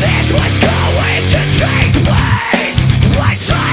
This was going to take place Lights